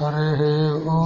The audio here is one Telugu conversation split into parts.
हरे ओ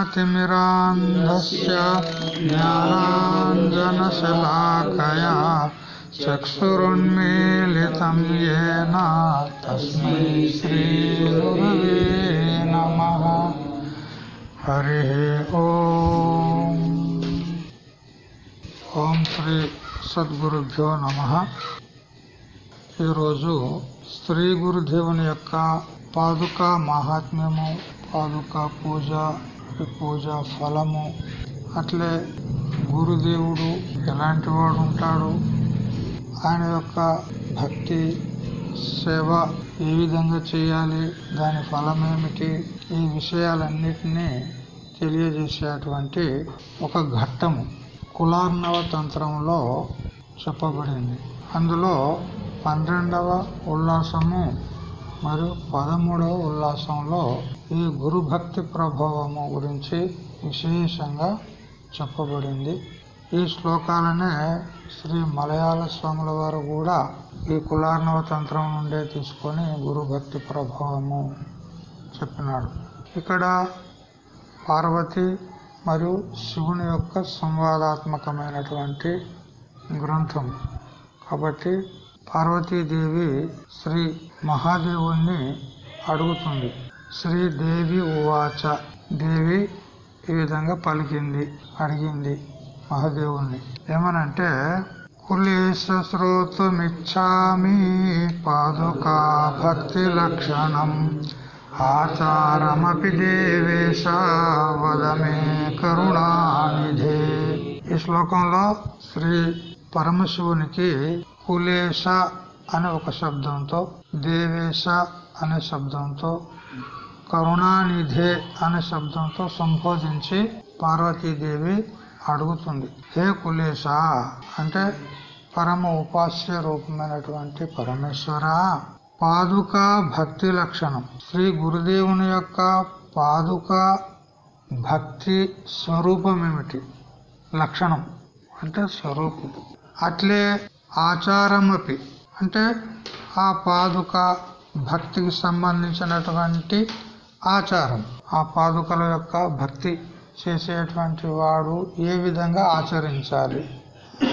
అజ్ఞానతిమిరాంధస్య జ్ఞానాంజనశలాకయా చక్షురున్మీలితం ఏన తస్మై శ్రీగురవే నమః హరి ఓం ఓం శ్రీ సద్గురుభ్యో నమ ఈరోజు స్త్రీ గురుదేవుని యొక్క పాదుక మహాత్మ్యము పాదుక పూజ ఈ పూజ ఫలము. అట్లే గురుదేవుడు ఎలాంటి వాడు ఉంటాడు? ఆయన యొక్క భక్తి సేవ ఏ విధంగా చేయాలి? దాని ఫలం ఏమిటి? ఈ విషయాలన్నిటినీ తెలియజేసేటువంటి ఒక ఘట్టము కులార్ణవ తంత్రంలో చెప్పబడింది. అందులో పన్నెండవ ఉల్లాసము మరియు పదమూడవ ఉల్లాసంలో ఈ గురుభక్తి ప్రభావము గురించి విశేషంగా చెప్పబడింది. ఈ శ్లోకాలనే శ్రీ మలయాళ స్వాముల వారు కూడా ఈ కులార్ణవ తంత్రం నుండే తీసుకొని గురుభక్తి ప్రభావము చెప్పినాడు. ఇక్కడ పార్వతి మరియు శివుని యొక్క సంవాదాత్మకమైనటువంటి గ్రంథం కాబట్టి పార్వతీదేవి శ్రీ మహాదేవుణ్ణి అడుగుతుంది. శ్రీదేవి ఉవాచ. దేవి ఈ విధంగా పలికింది అడిగింది మహాదేవుణ్ణి. ఏమనంటే కులేశ శ్రోతుమిచ్చామి పాదుకా భక్తి లక్షణం ఆచారమపి దేవేశ వదమే కరుణానిధే. ఈ శ్లోకంలో శ్రీ పరమశివునికి కులేశ అనే ఒక శబ్దంతో దేవేశ అనే శబ్దంతో కరుణానిధే అనే శబ్దంతో సంబోధించి పార్వతీదేవి అడుగుతుంది. హే కులేశ! అంటే పరమ ఉపాస్య రూపమైనటువంటి పరమేశ్వర పాదుక భక్తి లక్షణం. శ్రీ గురుదేవుని యొక్క పాదుక భక్తి స్వరూపం ఏమిటి లక్షణం అంటే స్వరూపం. అట్లే ఆచారమపి అంటే ఆ పాదుక భక్తికి సంబంధించినటువంటి ఆచారం. ఆ పాదుకల యొక్క భక్తి చేసేటువంటి వాడు ఏ విధంగా ఆచరించాలి?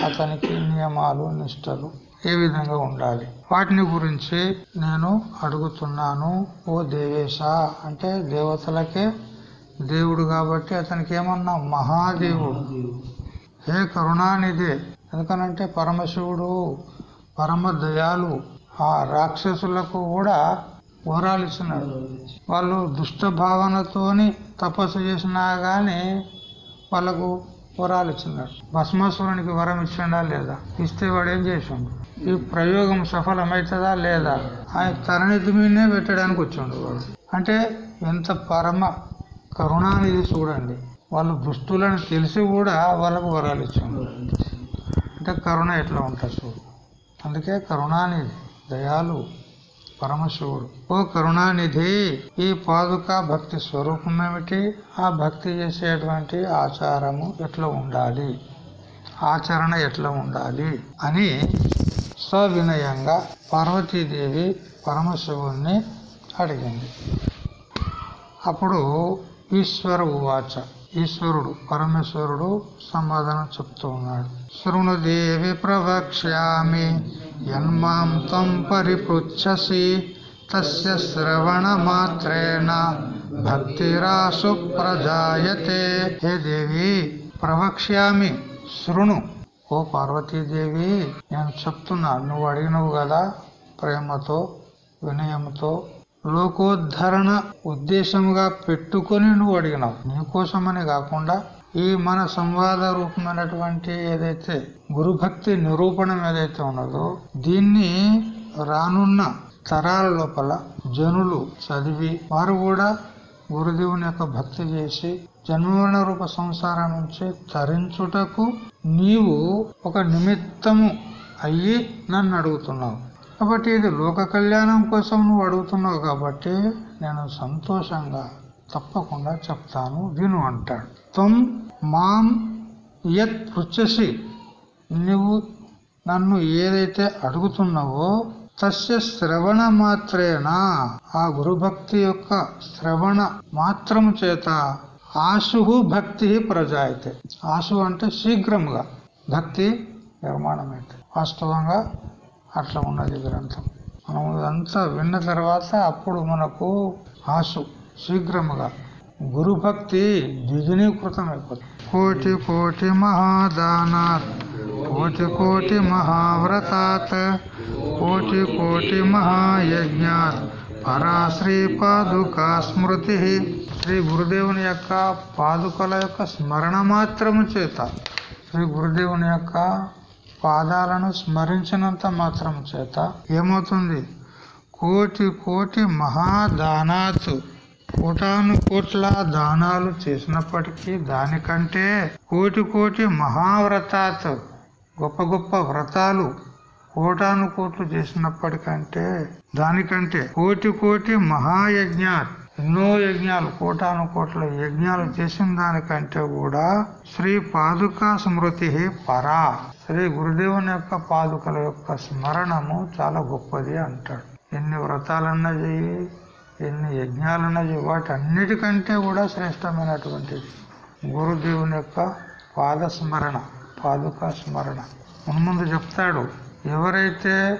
అతనికి నియమాలు నిష్టలు ఏ విధంగా ఉండాలి? వాటిని గురించి నేను అడుగుతున్నాను ఓ దేవేశ. అంటే దేవతలకే దేవుడు కాబట్టి అతనికి ఏమన్నా మహాదేవుడు. హే కరుణానిధి. ఎందుకనంటే పరమశివుడు పరమ దయాలు ఆ రాక్షసులకు కూడా వరాలు ఇచ్చినాడు వాళ్ళు దుష్ట భావనతోని తపస్సు చేసినా గాని వాళ్ళకు వరాలు ఇచ్చినాడు భస్మాసురునికి వరం ఇచ్చిండా లేదా? ఇస్తే వాడు ఏం చేసిండు? ఈ ప్రయోగం సఫలమవుతుందా లేదా? ఆయన తరణితి మీదనే పెట్టడానికి వచ్చిండు వాడు. అంటే ఎంత పరమ కరుణానిధి చూడండి. వాళ్ళు దుస్తులను తెలిసి కూడా వాళ్ళకు వరాలు ఇచ్చిండు అంటే కరుణ ఎట్లా ఉంటుంది చూడు. అందుకే కరుణానిధి దయాలు పరమశివుడు. ఓ కరుణానిధి ఈ పాదుక భక్తి స్వరూపం ఏమిటి ఆ భక్తి చేసేటువంటి ఆచారము ఎట్లా ఉండాలి? ఆచరణ ఎట్లా ఉండాలి? అని సవినయంగా పార్వతీదేవి పరమశివుణ్ణి అడిగింది. అప్పుడు ఈశ్వర ఉవాచ ఈశ్వరుడు పరమేశ్వరుడు సమాధానం చెప్తూ ఉన్నాడు. శృణుదేవి ప్రవక్ష్యామి యన్మాం తం పరిపృచ్ఛసి తస్య శ్రవణ మాత్రేణ భక్తిరాసు ప్రజాయతే. హే దేవి ప్రవక్ష్యామి శృణు. ఓ పార్వతీదేవి నేను చెప్తున్నా నువ్వు అడిగినవు కదా ప్రేమతో వినయంతో లోకోద్ధరణ ఉద్దేశంగా పెట్టుకొని నువ్వు అడిగినావు. నీకోసమని కాకుండా ఈ మన సంవాద రూపమైనటువంటి ఏదైతే గురుభక్తి నిరూపణం ఏదైతే ఉన్నదో దీన్ని రానున్న తరాల లోపల జనులు చదివి వారు కూడా గురుదేవుని యొక్క భక్తి చేసి జన్మమరణ రూప సంసారం నుంచి తరించుటకు నీవు ఒక నిమిత్తము అయ్యి నన్ను అడుగుతున్నావు. కాబట్టి ఇది లోక కళ్యాణం కోసం నువ్వు అడుగుతున్నావు కాబట్టి నేను సంతోషంగా తప్పకుండా చెప్తాను విను అంటాడు. త్వం మాం యత్ పృచ్చసి నువ్వు నన్ను ఏదైతే అడుగుతున్నావో తస్య శ్రవణ మాత్రేనా ఆ గురుభక్తి యొక్క శ్రవణ మాత్రము చేత ఆశు భక్తి ప్రజాయితే. ఆశు అంటే శీఘ్రముగా. భక్తి నిర్మాణమైతే వాస్తవంగా అట్లా ఉన్నది గ్రంథం. మనం ఇదంతా విన్న తర్వాత అప్పుడు మనకు ఆశు శీఘ్రముగా గురుభక్తి ద్విగుణీకృతం అయిపోతుంది. కోటి కోటి మహాదానాత్ కోటి కోటి మహావ్రతాత్ కోటి కోటి మహాయజ్ఞాత్ పరాశ్రీ పాదుక పాదుకా స్మృతి శ్రీ గురుదేవుని యొక్క పాదుకల యొక్క స్మరణ మాత్రము చేత శ్రీ గురుదేవుని యొక్క పాదాలను స్మరించినంత మాత్రం చేత ఏమవుతుంది? కోటి కోటి మహాదానాతు కోటాను కోట్ల దానాలు చేసినప్పటికీ దానికంటే కోటి కోటి మహావ్రతాత్ గొప్ప గొప్ప వ్రతాలు కోటాను కోట్లు చేసినప్పటికంటే దానికంటే కోటి కోటి మహాయజ్ఞాత్ ఎన్నో యజ్ఞాలు కోటాను కోట్ల యజ్ఞాలు చేసిన దానికంటే కూడా శ్రీ పాదుకా స్మృతి పరా. శ్రీ గురుదేవుని యొక్క పాదుకల యొక్క స్మరణము చాలా గొప్పది అంటాడు. ఎన్ని వ్రతాలన్నా చెయ్యి ఎన్ని యజ్ఞాలన్నా చెయ్యి వాటి అన్నిటికంటే కూడా శ్రేష్టమైనటువంటిది. గురుదేవుని యొక్క పాద స్మరణ పాదుకా స్మరణ. మున్ముందు చెప్తాడు ఎవరైతే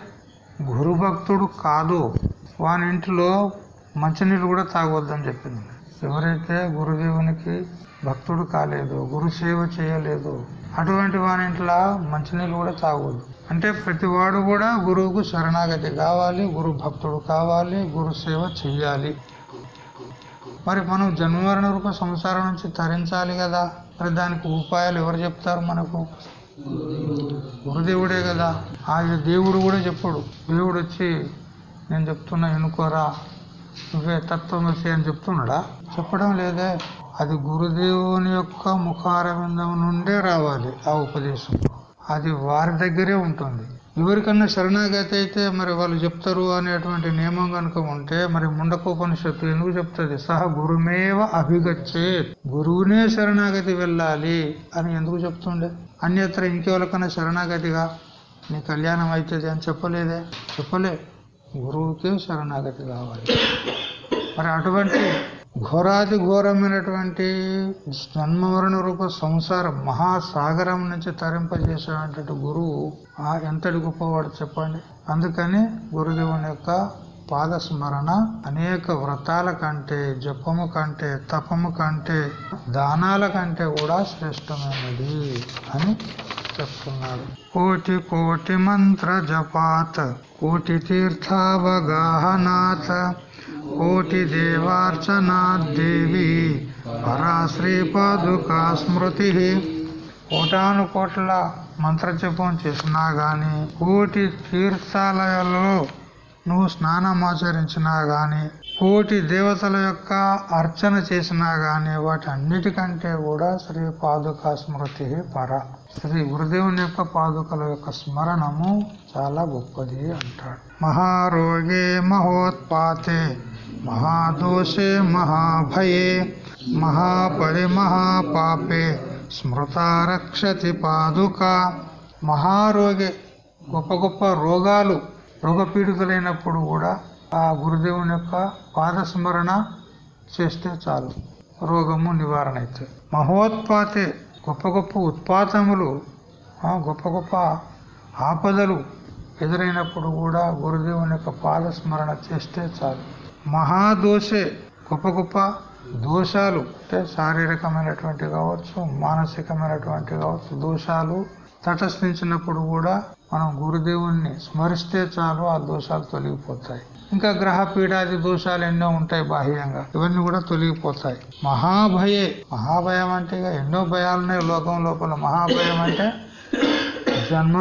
గురుభక్తుడు కాదు వాని ఇంటిలో మంచినీళ్ళు కూడా తాగొద్దని చెప్పింది. ఎవరైతే గురుదేవునికి భక్తుడు కాలేదు గురు సేవ చేయలేదు అటువంటి వాని ఇంట్లో మంచినీళ్ళు కూడా తాగొద్దు. అంటే ప్రతివాడు కూడా గురువుకు శరణాగతి కావాలి గురు భక్తుడు కావాలి గురు సేవ చెయ్యాలి. మరి మనం జన్మవరణ రూప సంసారం నుంచి తరించాలి కదా. మరి దానికి ఉపాయాలు ఎవరు చెప్తారు మనకు? గురుదేవుడే కదా. ఆ దేవుడు కూడా చెప్పడు. దేవుడు వచ్చి నేను చెప్తున్నా ఎన్నుకోరా. నువ్వే తత్వమసి అని చెప్తున్నాడా? చెప్పడం లేదే. అది గురుదేవుని యొక్క ముఖారవిందం నుండే రావాలి ఆ ఉపదేశం. అది వారి దగ్గరే ఉంటుంది. ఎవరికన్నా శరణాగతి అయితే మరి వాళ్ళు చెప్తారు అనేటువంటి నియమం కనుక ఉంటే మరి ముండకోపనిషత్తు ఎందుకు చెప్తుంది? సహా గురుమేవ అభిగచ్చే గురువునే శరణాగతి వెళ్ళాలి అని ఎందుకు చెప్తుండే? అన్యత్ర ఇంకెవరికన్నా శరణాగతిగా? నీ కళ్యాణం అవుతుంది అని చెప్పలేదే? చెప్పలే. గురువుకే శరణాగతి కావాలి. మరి అటువంటి ఘోరాది ఘోరమైనటువంటి జన్మవరణ రూప సంసార మహాసాగరం నుంచి తరింపజేసేటువంటి గురువు ఆ ఎంతటి గొప్పవాడు చెప్పండి. అందుకని గురుదేవుని యొక్క పాదస్మరణ అనేక వ్రతాల కంటే జపము కంటే తపము కంటే దానాల కంటే కూడా శ్రేష్టమైనది అని చెప్తున్నాడు కోటి కోటి మంత్ర జపాత్ కోటి తీర్థావగాహనాత్ కోటి దేవార్చనా దేవి పరాశ్రీ పాదుకా స్మృతి. కోటాను కోట్ల మంత్రజపం చేసినా గాని కోటి తీర్థాలయాల్లో నువ్వు స్నానం ఆచరించినా గాని కోటి దేవతల యొక్క అర్చన చేసినా గాని వాటి అన్నిటికంటే కూడా శ్రీ పాదుకా స్మృతి పర. శ్రీ గురుదేవుని యొక్క పాదుకల యొక్క స్మరణము చాలా గొప్పది అంటాడు. మహారోగే మహోత్పాతే మహాదోషే మహాభయే మహాపరి మహాపాపే స్మృత రక్షతి పాదుక. మహారోగే గొప్ప గొప్ప రోగాలు రోగపీడితులైనప్పుడు కూడా ఆ గురుదేవుని యొక్క పాదస్మరణ చేస్తే చాలు. రోగము నివారణ అవుతుంది మహోత్పాతే గొప్ప గొప్ప ఉత్పాతములు గొప్ప గొప్ప ఆపదలు ఎదురైనప్పుడు కూడా గురుదేవుని యొక్క పాదస్మరణ చేస్తే చాలు. మహాదోషే గొప్ప గొప్ప దోషాలు అంటే శారీరకమైనటువంటి కావచ్చు మానసికమైనటువంటి కావచ్చు దోషాలు తటస్థించినప్పుడు కూడా మనం గురుదేవుణ్ణి స్మరిస్తే చాలు ఆ దోషాలు తొలగిపోతాయి. ఇంకా గ్రహ పీడాది దోషాలు ఎన్నో ఉంటాయి బాహ్యంగా. ఇవన్నీ కూడా తొలగిపోతాయి. మహాభయే. మహాభయం అంటే ఇక ఎన్నో భయాలు ఉన్నాయి లోకం లోపల. మహాభయం అంటే జన్మ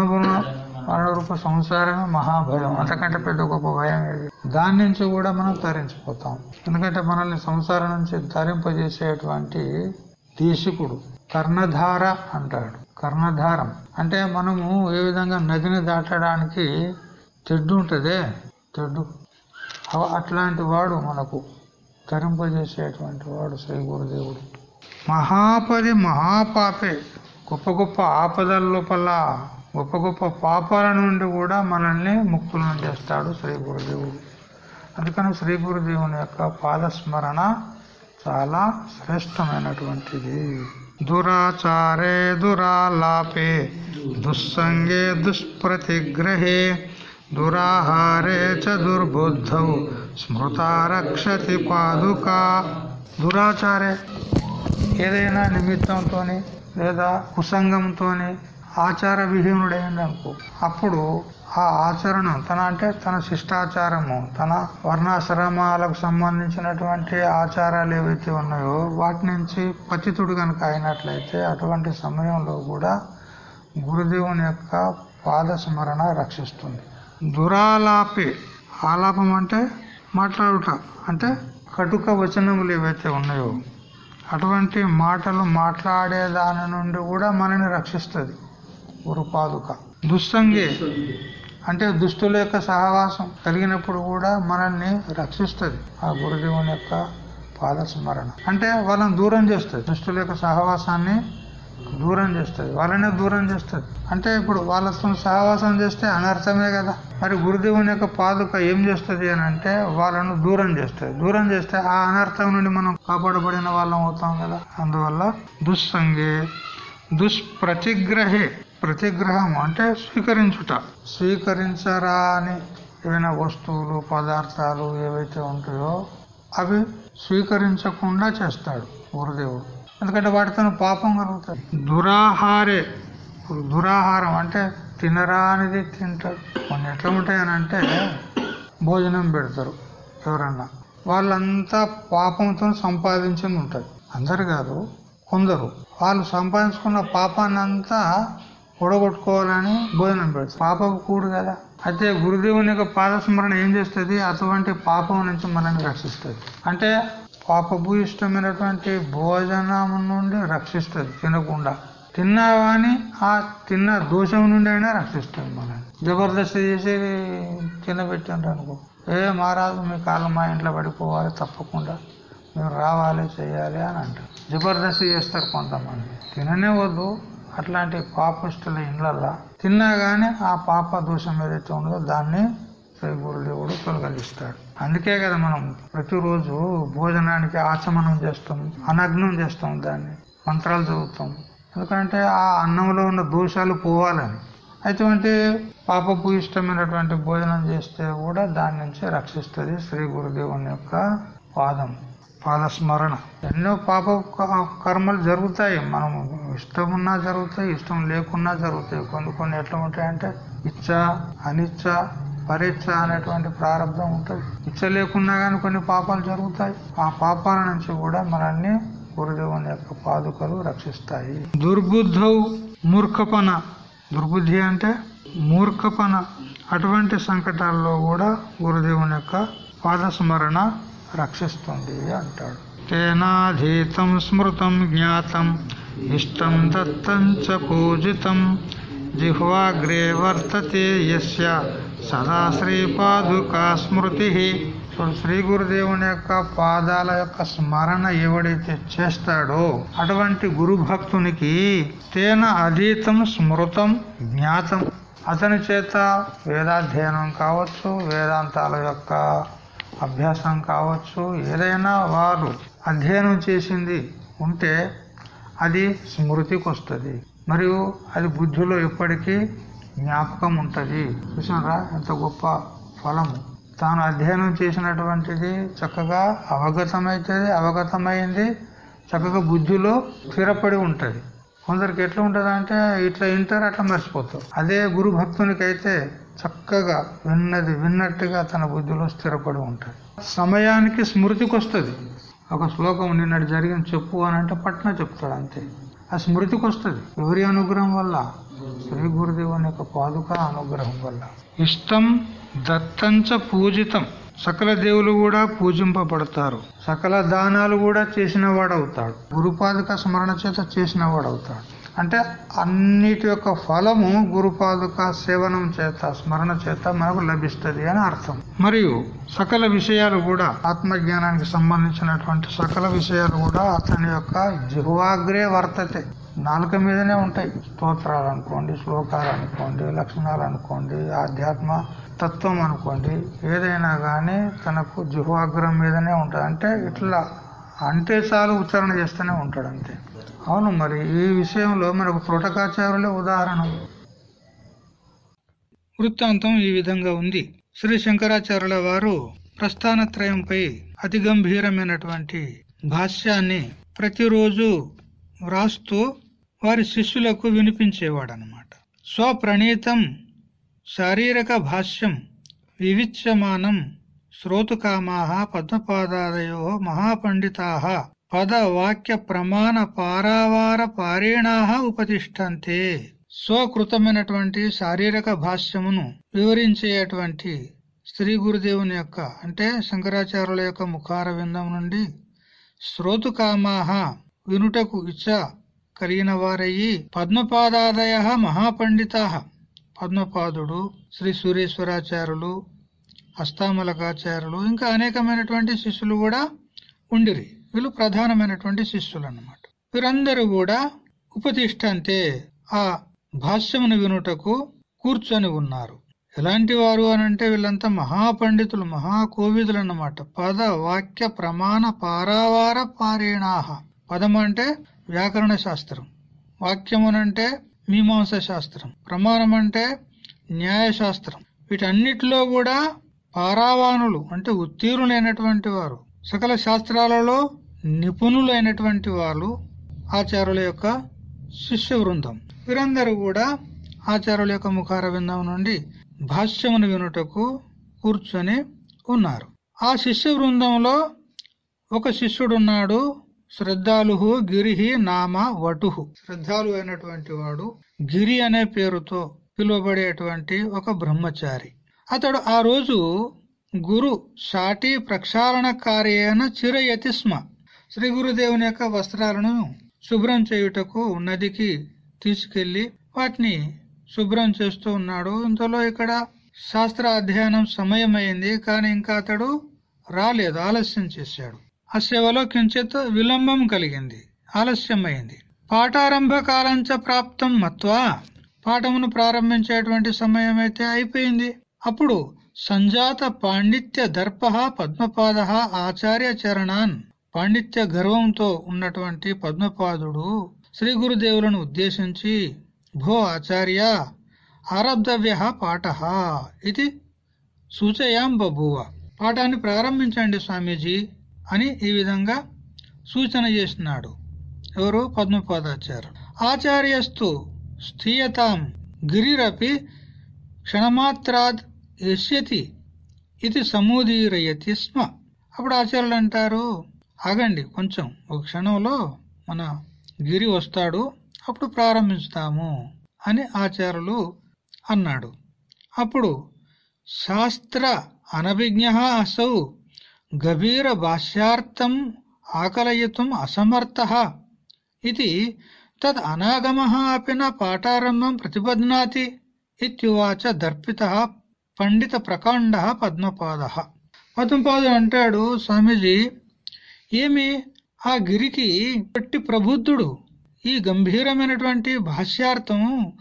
మరణ రూప సంసారమే మహాభయం. అంతకంటే పెద్ద గొప్ప భయం ఏది? దాని నుంచి కూడా మనం తరించిపోతాం. ఎందుకంటే మనల్ని సంసారం నుంచి తరింపజేసేటువంటి దేశికుడు కర్ణధార అంటాడు. కర్ణధారం. అంటే మనము ఏ విధంగా నదిని దాటడానికి తెడ్డు ఉంటుందే? తెడ్డు. అట్లాంటి వాడు మనకు తరింపజేసేటువంటి వాడు శ్రీ గురుదేవుడు. మహాపది మహాపాపే. గొప్ప గొప్ప ఆపదల లోపల గొప్ప గొప్ప పాపాల నుండి కూడా మనల్ని ముక్తులను చేస్తాడు శ్రీ గురుదేవుడు. అందుకని శ్రీ గురుదేవుని యొక్క పాదస్మరణ చాలా శ్రేష్టమైనటువంటిది. దురాచారే దురాలాపే దుస్సంగే దుష్ప్రతిగ్రహే దురాహారే చ దుర్బుద్ధౌ స్మృత రక్షతి పాదుక దురాచారే ఏదైనా నిమిత్తంతోని లేదా కుసంగంతోని ఆచార విహీనుడైంది అప్పుడు ఆ ఆచరణ తన అంటే తన శిష్టాచారము తన వర్ణాశ్రమాలకు సంబంధించినటువంటి ఆచారాలు ఏవైతే ఉన్నాయో వాటి నుంచి పతితుడు కనుక అయినట్లయితే అటువంటి సమయంలో కూడా గురుదేవుని యొక్క పాద స్మరణ రక్షిస్తుంది. దురాలాపి ఆలాపం అంటే మాట్లాడుట అంటే కటుక వచనములు ఏవైతే ఉన్నాయో అటువంటి మాటలు మాట్లాడే దాని నుండి కూడా మనని రక్షిస్తుంది గురుపాదుక. దుస్సంగి అంటే దుష్టుల యొక్క సహవాసం కలిగినప్పుడు కూడా మనల్ని రక్షిస్తుంది ఆ గురుదేవుని యొక్క పాద స్మరణ అంటే వాళ్ళని దూరం చేస్తుంది. దుష్టుల యొక్క సహవాసాన్ని దూరం చేస్తుంది. వాళ్ళనే దూరం చేస్తుంది. అంటే ఇప్పుడు వాళ్ళతో సహవాసం చేస్తే అనర్థమే కదా. మరి గురుదేవుని యొక్క పాదుక ఏం చేస్తుంది అని అంటే వాళ్ళను దూరం చేస్తుంది. దూరం చేస్తే ఆ అనర్థం నుండి మనం కాపాడబడిన వాళ్ళం అవుతాం కదా. అందువల్ల దుస్సంగే దుష్ప్రతిగ్రహే ప్రతిగ్రహం అంటే స్వీకరించుట. స్వీకరించరా అని ఏవైనా వస్తువులు పదార్థాలు ఏవైతే ఉంటాయో అవి స్వీకరించకుండా చేస్తాడు గురుదేవుడు. ఎందుకంటే వాటితో పాపం కలుగుతాడు దురాహారే దురాహారం అంటే తినరా అనేది తింటాడు. కొన్ని ఎట్లా ఉంటాయనంటే భోజనం పెడతారు ఎవరన్నా. వాళ్ళంతా పాపంతో సంపాదించింది ఉంటుంది. అందరు కాదు కొందరు. వాళ్ళు సంపాదించుకున్న పాపాన్ని అంతా పొడగొట్టుకోవాలని భోజనం పెడుతుంది. పాపపు కూడు కదా. అయితే గురుదేవుని యొక్క పాదస్మరణ ఏం చేస్తుంది? అటువంటి పాపం నుంచి మనల్ని రక్షిస్తుంది. అంటే పాపభూయిష్టమైనటువంటి భోజనం నుండి రక్షిస్తుంది తినకుండా. తిన్నా కానీ ఆ తిన్న దోషం నుండి అయినా రక్షిస్తుంది మనల్ని. జబర్దస్త్ చేసి తినబెట్టిండ్రు అనుకో. ఏ మహారాజు మీ కాళ్ళు మా ఇంట్లో పడిపోవాలి తప్పకుండా. మేము రావాలి చేయాలి అని అంటారు. జబర్దస్త్ చేస్తారు కొంతమంది. తిననే వద్దు. అట్లాంటి పాపిష్టుల ఇళ్ళల్లో తిన్నా గానీ ఆ పాప దోషం ఏదైతే ఉందో దాన్ని శ్రీ గురుదేవుడు అందుకే కదా మనం ప్రతిరోజు భోజనానికి ఆచమనం చేస్తాం అనగ్నం చేస్తాం దాన్ని మంత్రాలు చదువుతాం. ఎందుకంటే ఆ అన్నంలో ఉన్న దోషాలు పోవాలని. అటువంటి పాపపు ఇష్టమైనటువంటి భోజనం చేస్తే కూడా దాని నుంచి రక్షిస్తుంది శ్రీ గురుదేవుని యొక్క పాదం. పాదస్మరణ. ఎన్నో పాప కర్మలు జరుగుతాయి. మనం ఇష్టం ఉన్నా జరుగుతాయి ఇష్టం లేకున్నా జరుగుతాయి. కొన్ని కొన్ని ఎట్లా ఉంటాయంటే ఇచ్చ అనిచ్చ పరీక్ష అనేటువంటి ప్రారంభం ఉంటుంది. ఇచ్చ లేకున్నా కానీ కొన్ని పాపాలు జరుగుతాయి. ఆ పాపాల నుంచి కూడా మనల్ని గురుదేవుని యొక్క పాదుకలు రక్షిస్తాయి. దుర్బుద్ధౌ మూర్ఖపన. దుర్బుద్ధి అంటే మూర్ఖపన. అటువంటి సంకటాల్లో కూడా గురుదేవుని యొక్క పాదస్మరణ రక్షిస్తుంది అంటాడు. తేనాధీతం స్మృతం జ్ఞాతం ఇష్టం దత్తం చ పూజితం. జిహ్వాగ్రే వర్తతే యస్య సదా శ్రీపాదుకా స్మృతి. ఇప్పుడు శ్రీ గురుదేవుని యొక్క పాదాల యొక్క స్మరణ ఎవడైతే చేస్తాడో అటువంటి గురు భక్తునికి తేన అధీతం స్మృతం జ్ఞాతం. అతని చేత వేదాధ్యయనం కావచ్చు వేదాంతాల యొక్క అభ్యాసం కావచ్చు ఏదైనా వారు అధ్యయనం చేసింది ఉంటే అది స్మృతికి వస్తుంది మరియు అది బుద్ధిలో ఎప్పటికీ జ్ఞాపకం ఉంటుంది చూసారా ఎంత గొప్ప ఫలము తాను అధ్యయనం చేసినటువంటిది చక్కగా అవగతమవుతుంది అవగతమైంది చక్కగా బుద్ధిలో స్థిరపడి ఉంటుంది. కొందరికి ఎట్లా ఉంటుంది అంటే ఇట్లా ఇంటారు అట్లా మర్చిపోతారు. అదే గురు భక్తునికి అయితే చక్కగా విన్నది విన్నట్టుగా తన బుద్ధిలో స్థిరపడి ఉంటాడు. సమయానికి స్మృతికి వస్తుంది ఒక శ్లోకం నిన్నటి జరిగిన చెప్పు అని అంటే పట్న చెప్తాడు అంతే. ఆ స్మృతికి వస్తుంది ఎవరి అనుగ్రహం వల్ల? శ్రీ గురుదేవుని యొక్క పాదుక అనుగ్రహం వల్ల. ఇష్టం దత్తంచ పూజితం. సకల దేవులు కూడా పూజింపబడతారు. సకల దానాలు కూడా చేసిన వాడవుతాడు గురుపాదుక స్మరణ చేత చేసిన వాడవుతాడు అంటే అన్నిటి యొక్క ఫలము గురుపాదుక సేవనం చేత స్మరణ చేత మనకు లభిస్తుంది అని అర్థం. మరియు సకల విషయాలు కూడా ఆత్మజ్ఞానానికి సంబంధించినటువంటి సకల విషయాలు కూడా అతని యొక్క జిహ్వాగ్రే వర్తతే. నాలుక మీదనే ఉంటాయి. స్తోత్రాలు అనుకోండి శ్లోకాలు అనుకోండి లక్షణాలు అనుకోండి ఆధ్యాత్మ తత్వం అనుకోండి ఏదైనా కానీ తనకు జిహ్వాగ్రం మీదనే ఉంటుంది అంటే ఇట్లా అంటే చాలు ఉచ్చారణ చేస్తూనే ఉంటాడు అంతే. అవును మరి ఈ విషయంలో మనకు ప్రోటకాచార్యులే ఉదాహరణ. వృత్తాంతం ఈ విధంగా ఉంది. శ్రీ శంకరాచార్యుల వారు ప్రస్థానత్రయంపై అతి గంభీరమైనటువంటి భాష్యాన్ని ప్రతిరోజు వ్రాస్తూ వారి శిష్యులకు వినిపించేవాడనమాట స్వప్రణీతం శారీరక భాష్యం వివిచ్యమానం శ్రోతుకామా పద్మపాదాదయో మహాపండితా పద వాక్య ప్రమాణ పారావార పారేణా ఉపతిష్టంతే. స్వకృతమైనటువంటి శారీరక భాష్యమును వివరించేటువంటి శ్రీ గురుదేవుని యొక్క అంటే శంకరాచార్యుల యొక్క ముఖార విందం నుండి శ్రోతుకామాహ వినుటకు ఇచ్చ కలిగిన వారయ్యి పద్మపాదాదయ మహాపండిత. పద్మపాదుడు శ్రీ సూర్యేశ్వరాచార్యులు హస్తామలకాచార్యులు ఇంకా అనేకమైనటువంటి శిష్యులు కూడా ఉండిరి. వీళ్ళు ప్రధానమైనటువంటి శిష్యులు అన్నమాట వీరందరూ కూడా ఉపతిష్ట ఆ భాష్యమును వినుటకు కూర్చొని ఉన్నారు. ఎలాంటి వారు అనంటే వీళ్ళంతా మహాపండితులు మహాకోవిదులు అన్నమాట పద వాక్య ప్రమాణ పారావార పారేణాహ. పదం అంటే వ్యాకరణ శాస్త్రం. వాక్యమునంటే మీమాంస శాస్త్రం. ప్రమాణం అంటే న్యాయశాస్త్రం. వీటన్నిటిలో కూడా పారావానులు అంటే ఉత్తీర్ణులైనటువంటి వారు. సకల శాస్త్రాలలో నిపుణులైనటువంటి వాళ్ళు ఆచార్యుల యొక్క శిష్య బృందం. వీరందరూ కూడా ఆచార్యుల యొక్క ముఖార బృందం నుండి భాష్యమును వినుటకు కూర్చొని ఉన్నారు. ఆ శిష్య బృందంలో ఒక శిష్యుడున్నాడు శ్రద్ధాలు గిరిహి నామ వటుహు. శ్రద్ధాలు అయినటువంటి వాడు గిరి అనే పేరుతో పిలువబడేటువంటి ఒక బ్రహ్మచారి. అతడు ఆ రోజు గురు సాటి ప్రక్షాళన కార్యేన చిరయతి స్మ. శ్రీ గురుదేవుని యొక్క వస్త్రాలను శుభ్రం చేయుటకు నదికి తీసుకెళ్ళి వాటిని శుభ్రం చేస్తూ ఉన్నాడు. ఇంతలో ఇక్కడ శాస్త్ర అధ్యయనం సమయమైంది కానీ ఇంకా అతడు రాలేదు ఆలస్యం చేశాడు. ఆ సేవలో కించిత్ విలంబం కలిగింది ఆలస్యమైంది. పాఠారంభ కాలంచ ప్రాప్తం మత్వా. పాఠమును ప్రారంభించేటువంటి సమయం అయితే అయిపోయింది. అప్పుడు సంజాత పాండిత్య దర్ప పద్మపాద ఆచార్య చరణాన్ పాండిత్య గర్వంతో ఉన్నటువంటి పద్మపాదుడు శ్రీ గురుదేవులను ఉద్దేశించి భో ఆచార్య ఆరబ్ధవ్య పాఠ ఇది సూచయాం బబువ పాఠాన్ని ప్రారంభించండి స్వామీజీ అని ఈ విధంగా సూచన చేసినాడు. ఎవరు? పద్మపాదాచార్యుడు. ఆచార్యస్తు స్థీయతాం గిరిరపి క్షణమాత్రాద్ యశ్యతి ఇది సమూదీరయతి స్మ. అప్పుడు ఆచార్యులు అంటారు ఆగండి కొంచెం ఒక క్షణంలో మన గిరి వస్తాడు అప్పుడు ప్రారంభిస్తాము అని ఆచార్యులు అన్నాడు. అప్పుడు శాస్త్ర అనభిజ్ఞ అసౌ గభీర భాష్యార్థం ఆకలయతం అసమర్థ ఇది తద్ అనాగమ అపిన పాఠారంభం ప్రతిబధ్నాతి ఇత్యువాచ దర్పిత పండిత ప్రకాండ పద్మపాద. పద్మపాదుడు అంటాడు స్వామీజీ ఏమి? ఆ గిరికి పట్టి ప్రబుద్ధుడు. ఈ గంభీరమైనటువంటి భాష్యార్థం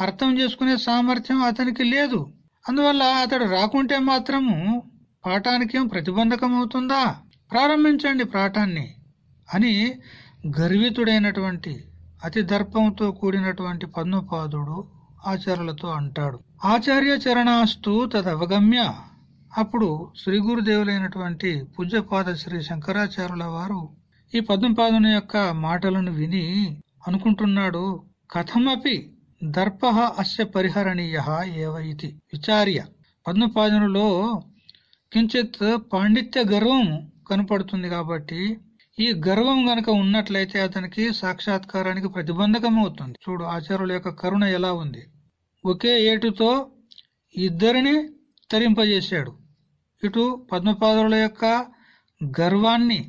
అర్థం చేసుకునే సామర్థ్యం అతనికి లేదు. అందువల్ల అతడు రాకుంటే మాత్రము పాఠానికి ప్రతిబంధకం అవుతుందా ప్రారంభించండి పాఠాన్ని అని గర్వితుడైనటువంటి అతి దర్పంతో కూడినటువంటి పద్మపాదుడు ఆచార్యులతో అంటాడు. ఆచార్య చరణాస్తు తదవగమ్య. అప్పుడు శ్రీ గురుదేవులైనటువంటి పూజ్యపాద శ్రీ శంకరాచార్యుల వారు ఈ పద్మపాదుని యొక్క మాటలను విని అనుకుంటున్నాడు కథమపి దర్ప అస్య పరిహరణీయ ఏవ ఇది విచార్య. పద్మపాదనులో కించిత్ పాండిత్య గర్వం కనపడుతుంది కాబట్టి ఈ గర్వం గనక ఉన్నట్లయితే అతనికి సాక్షాత్కారానికి ప్రతిబంధకం అవుతుంది చూడు ఆచార్యుల యొక్క కరుణ ఎలా ఉంది? ఒకే ఏటుతో ఇద్దరిని తరింపజేశాడు. ఇటు పద్మపాదుల యొక్క గర్వాన్ని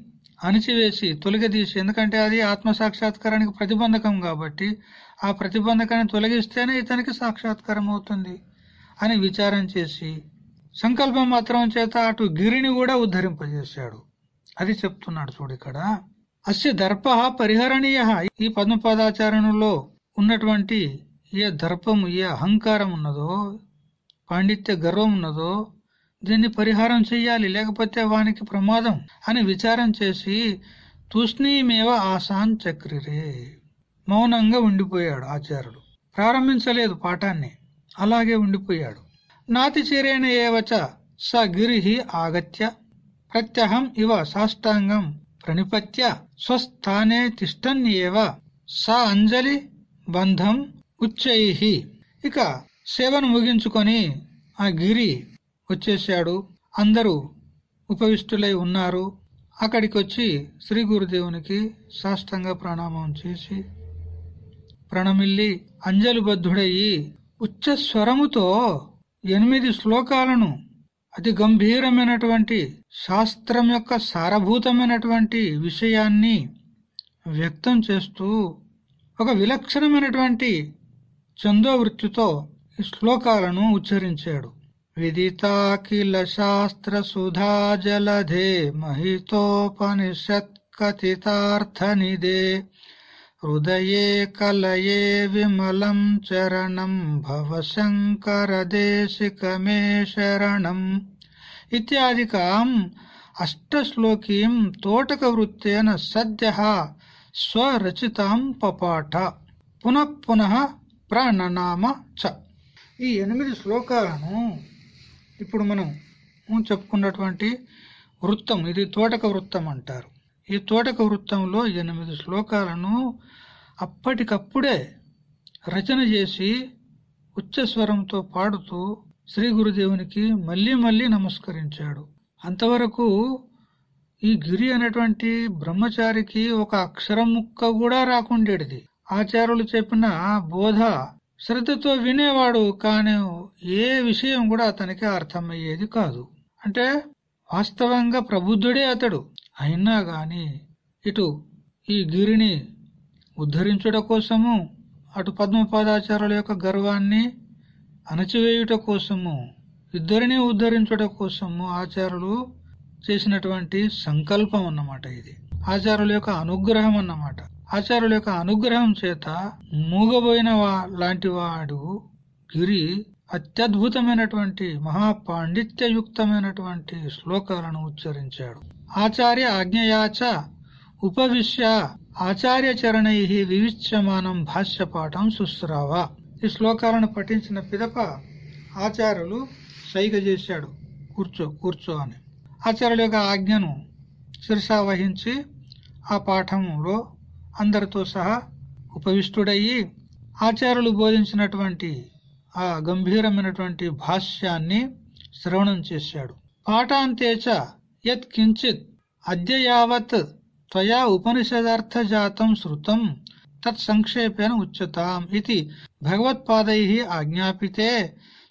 అణిచివేసి తొలగదీసి ఎందుకంటే అది ఆత్మ సాక్షాత్కారానికి ప్రతిబంధకం కాబట్టి ఆ ప్రతిబంధకాన్ని తొలగిస్తేనే ఇతనికి సాక్షాత్కారం అవుతుంది అని విచారం చేసి సంకల్పం మాత్రం చేత అటు గిరిని కూడా ఉద్ధరింపజేశాడు. అది చెప్తున్నాడు చూడు ఇక్కడ. అస్య దర్ప పరిహరణీయ. ఈ పద్మపాదాచారణలో ఉన్నటువంటి ఏ దర్పము ఏ అహంకారం ఉన్నదో పాండిత్య గర్వం ఉన్నదో దీన్ని పరిహారం చెయ్యాలి లేకపోతే వానికి ప్రమాదం అని విచారం చేసి తూష్ణీమేవ ఆశాన్ చక్రిరే. మౌనంగా ఉండిపోయాడు ఆచార్యుడు. ప్రారంభించలేదు పాఠాన్ని. అలాగే ఉండిపోయాడు. నాతి చేరేణ ఏవచ స గిరిహి ఆగత్య ప్రత్యహం ఇవ సాష్టాంగం ప్రణిపత్య స్వస్థానే తిష్టన్యేవ స అంజలి బంధం ఉచ్చై ఇక సేవను ముగించుకొని ఆ గిరి వచ్చేశాడు. అందరూ ఉపవిష్టులై ఉన్నారు. అక్కడికి వచ్చి శ్రీ గురుదేవునికి సాష్టంగా ప్రణామం చేసి ప్రణమిల్లి అంజలిబద్ధుడయ్యి ఉచ్చస్వరముతో ఎనిమిది శ్లోకాలను అతి గంభీరమైనటువంటి శాస్త్రం యొక్క సారభూతమైనటువంటి విషయాన్ని వ్యక్తం చేస్తూ ఒక విలక్షణమైనటువంటి చందోవృత్తితో ఈ శ్లోకాలను ఉచ్చరించాడు. విదితాకిల శాస్త్ర సుధా జలధే మహితోపనిషత్ కథితార్థనిదే హృదయే కలయే విమలం చరణం భవశంకర దేశికమే శరణం. ఇత్యాదికాం అష్టశ్లోకీం తోటక వృత్తేన సద్య స్వరచితాం పపాఠ. పునః పునః చ. ఈ ఎనిమిది శ్లోకాలను ఇప్పుడు మనం చెప్పుకున్నటువంటి వృత్తం ఇది తోటక వృత్తం అంటారు. ఈ తోటక వృత్తంలో ఎనిమిది శ్లోకాలను అప్పటికప్పుడే రచన చేసి ఉచ్చస్వరంతో పాడుతూ శ్రీ గురుదేవునికి మళ్ళీ మళ్ళీ నమస్కరించాడు. అంతవరకు ఈ గిరి అనేటువంటి బ్రహ్మచారికి ఒక అక్షరం ముక్క కూడా రాకుండేది ఆచార్యులు చెప్పిన బోధ శ్రద్ధతో వినేవాడు కానీ ఏ విషయం కూడా అతనికి అర్థమయ్యేది కాదు. అంటే వాస్తవంగా ప్రబుద్ధుడే అతడు. అయినా గాని ఇటు ఈ గిరిని ఉద్ధరించుట కోసము అటు పద్మపాదాచార్యుల యొక్క గర్వాన్ని అణచివేయుట కోసము ఇద్దరిని ఉద్ధరించుట కోసము ఆచార్యులు చేసినటువంటి సంకల్పం అన్నమాట ఇది. ఆచార్యుల యొక్క అనుగ్రహం అన్నమాట. ఆచార్యుల యొక్క అనుగ్రహం చేత మూగబోయిన లాంటి వాడు గిరి అత్యద్భుతమైనటువంటి మహాపాండిత్యయుక్తమైనటువంటి శ్లోకాలను ఉచ్చరించాడు. ఆచార్య ఆజ్ఞయాచ ఉపవిశ్య ఆచార్యచరణై వివిచ్యమానం భాష్య పాఠం సుస్రావ ఈ శ్లోకాలను పఠించిన పిదప ఆచార్యులు సైగ చేశాడు. కూర్చో కూర్చో అని. ఆచార్యుల యొక్క ఆజ్ఞను శిరసా వహించి ఆ పాఠంలో అందరితో సహా ఉపవిష్టుడయ్యి ఆచార్యులు బోధించినటువంటి ఆ గంభీరమైనటువంటి భాష్యాన్ని శ్రవణం చేశాడు. పాఠాంతేచ యత్ కించిత్. అద్య యావత్ త్వయా ఉపనిషదార్థ జాతం శృతం తత్ సంక్షేపేన ఉచ్యతాం ఇది భగవత్పాదై ఆజ్ఞాపితే.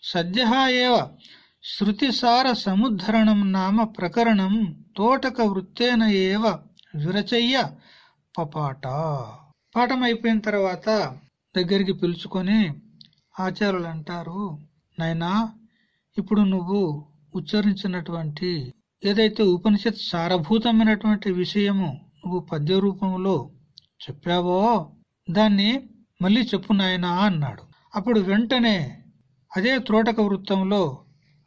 సద్య ఏవ శృతిసార సముద్ధరణం నామ ప్రకరణం తోటక వృత్తేన ఏవ విరచయ్య పపాట. పాఠం అయిపోయిన తర్వాత దగ్గరికి పిలుచుకొని ఆచార్యులు అంటారు నాయనా ఇప్పుడు నువ్వు ఉచ్చరించినటువంటి ఏదైతే ఉపనిషత్ సారభూతమైనటువంటి విషయము నువ్వు పద్య రూపంలో చెప్పావో దాన్ని మళ్ళీ చెప్పు నాయనా అన్నాడు. అప్పుడు వెంటనే అదే త్రోటక వృత్తంలో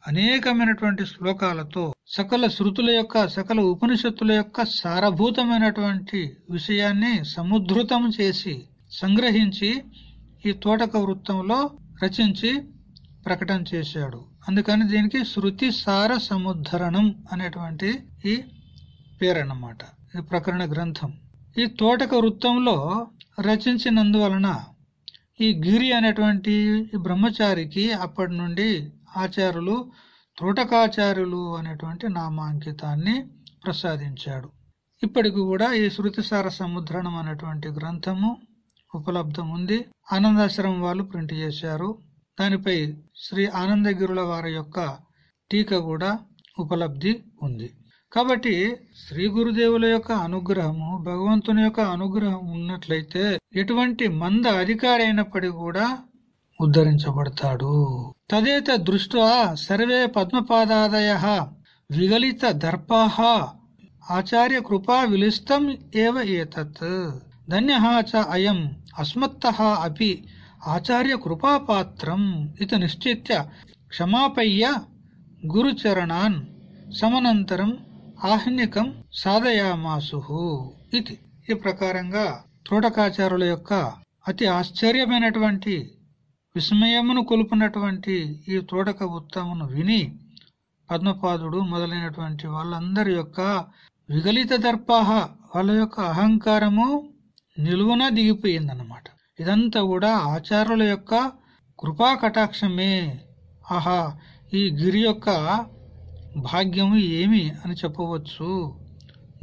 అనేకమైనటువంటి శ్లోకాలతో సకల శృతుల యొక్క సకల ఉపనిషత్తుల యొక్క సారభూతమైనటువంటి విషయాన్ని సముద్ధృతం చేసి సంగ్రహించి ఈ తోటక వృత్తంలో రచించి ప్రకటన చేశాడు. అందుకని దీనికి శృతి సార సముద్ధరణం అనేటువంటి ఈ పేరన్నమాట. ఇది ప్రకరణ గ్రంథం. ఈ తోటక వృత్తంలో రచించినందువలన ఈ గిరి అనేటువంటి బ్రహ్మచారికి అప్పటి నుండి ఆచార్యులు త్రోటకాచార్యులు అనేటువంటి నామాంకితాన్ని ప్రసాదించాడు. ఇప్పటికి కూడా ఈ శృతిసార సముద్రణం అనేటువంటి గ్రంథము ఉపలబ్ధం ఉంది ఆనందాశ్రమం వాళ్ళు ప్రింట్ చేశారు. దానిపై శ్రీ ఆనందగిరుల వారి యొక్క టీక కూడా ఉపలబ్ధి ఉంది. కాబట్టి శ్రీ గురుదేవుల యొక్క అనుగ్రహము భగవంతుని యొక్క అనుగ్రహం ఉన్నట్లయితే ఎటువంటి మంద అధికారి అయినప్పటికీ కూడా ఉద్ధరించబడతాడు. తదేత దృష్ట్యా సర్వే పద్మపాదాదయ విగలిత దర్పాహ ఆచార్య కృపా విలిస్తం ఏవ ఏతత్. ధన్య చ అయం అస్మత్త అపి ఆచార్య కృపాపాత్రం ఇది నిశ్చిత్య క్షమాపయ్య గురుచరణాన్ సమనంతరం ఆహ్నికం సాధయామాసు ఇది. ఈ ప్రకారంగా త్రోటకాచారుల యొక్క అతి ఆశ్చర్యమైనటువంటి విస్మయమును కొలుపునటువంటి ఈ తోటక ఉత్తమును విని పద్మపాదుడు మొదలైనటువంటి వాళ్ళందరి యొక్క విగలిత దర్పాహ వాళ్ళ యొక్క అహంకారము నిలువున దిగిపోయిందన్నమాట. ఇదంతా కూడా ఆచార్యుల యొక్క కృపా కటాక్షమే. ఆహా ఈ గిరి యొక్క భాగ్యము ఏమి అని చెప్పవచ్చు?